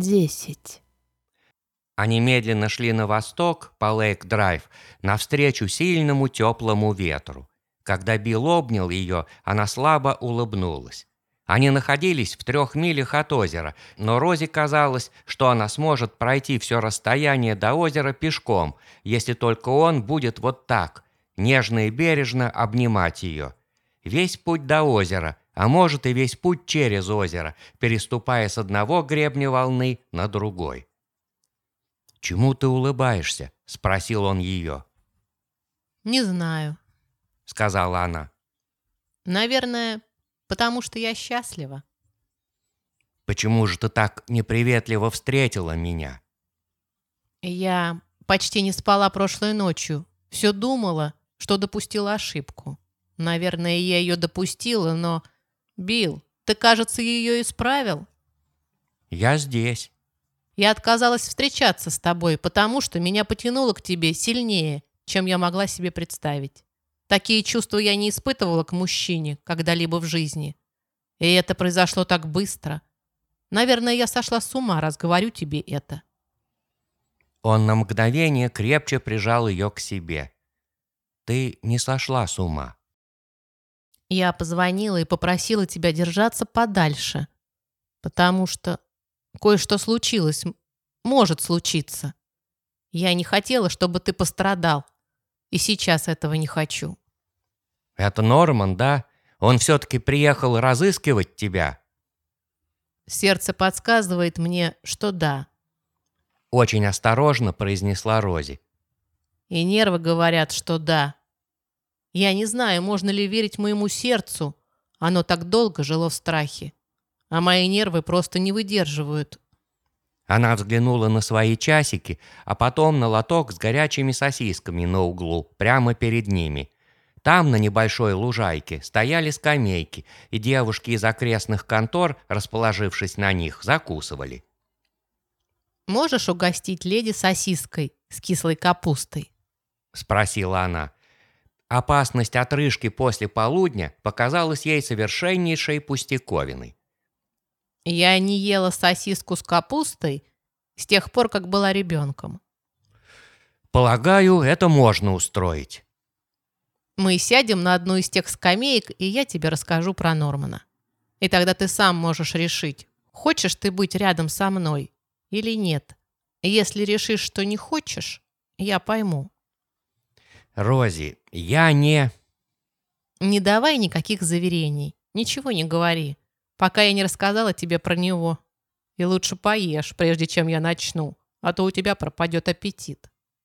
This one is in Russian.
десять. Они медленно шли на восток по Лейк-Драйв навстречу сильному теплому ветру. Когда Билл обнял ее, она слабо улыбнулась. Они находились в трех милях от озера, но Розе казалось, что она сможет пройти все расстояние до озера пешком, если только он будет вот так, нежно и бережно обнимать ее. Весь путь до озера, а может и весь путь через озеро, переступая с одного гребня волны на другой. «Чему ты улыбаешься?» – спросил он ее. «Не знаю», – сказала она. «Наверное, потому что я счастлива». «Почему же ты так неприветливо встретила меня?» «Я почти не спала прошлой ночью. Все думала, что допустила ошибку. Наверное, я ее допустила, но... Билл, ты, кажется, ее исправил?» «Я здесь». Я отказалась встречаться с тобой, потому что меня потянуло к тебе сильнее, чем я могла себе представить. Такие чувства я не испытывала к мужчине когда-либо в жизни. И это произошло так быстро. Наверное, я сошла с ума, раз говорю тебе это. Он на мгновение крепче прижал ее к себе. Ты не сошла с ума. Я позвонила и попросила тебя держаться подальше, потому что Кое-что случилось. Может случиться. Я не хотела, чтобы ты пострадал. И сейчас этого не хочу. Это Норман, да? Он все-таки приехал разыскивать тебя? Сердце подсказывает мне, что да. Очень осторожно произнесла Рози. И нервы говорят, что да. Я не знаю, можно ли верить моему сердцу. Оно так долго жило в страхе а мои нервы просто не выдерживают. Она взглянула на свои часики, а потом на лоток с горячими сосисками на углу, прямо перед ними. Там, на небольшой лужайке, стояли скамейки, и девушки из окрестных контор, расположившись на них, закусывали. «Можешь угостить леди сосиской с кислой капустой?» — спросила она. Опасность отрыжки после полудня показалась ей совершеннейшей пустяковиной. Я не ела сосиску с капустой с тех пор, как была ребенком. Полагаю, это можно устроить. Мы сядем на одну из тех скамеек, и я тебе расскажу про Нормана. И тогда ты сам можешь решить, хочешь ты быть рядом со мной или нет. Если решишь, что не хочешь, я пойму. Рози, я не... Не давай никаких заверений, ничего не говори пока я не рассказала тебе про него. И лучше поешь, прежде чем я начну, а то у тебя пропадет аппетит.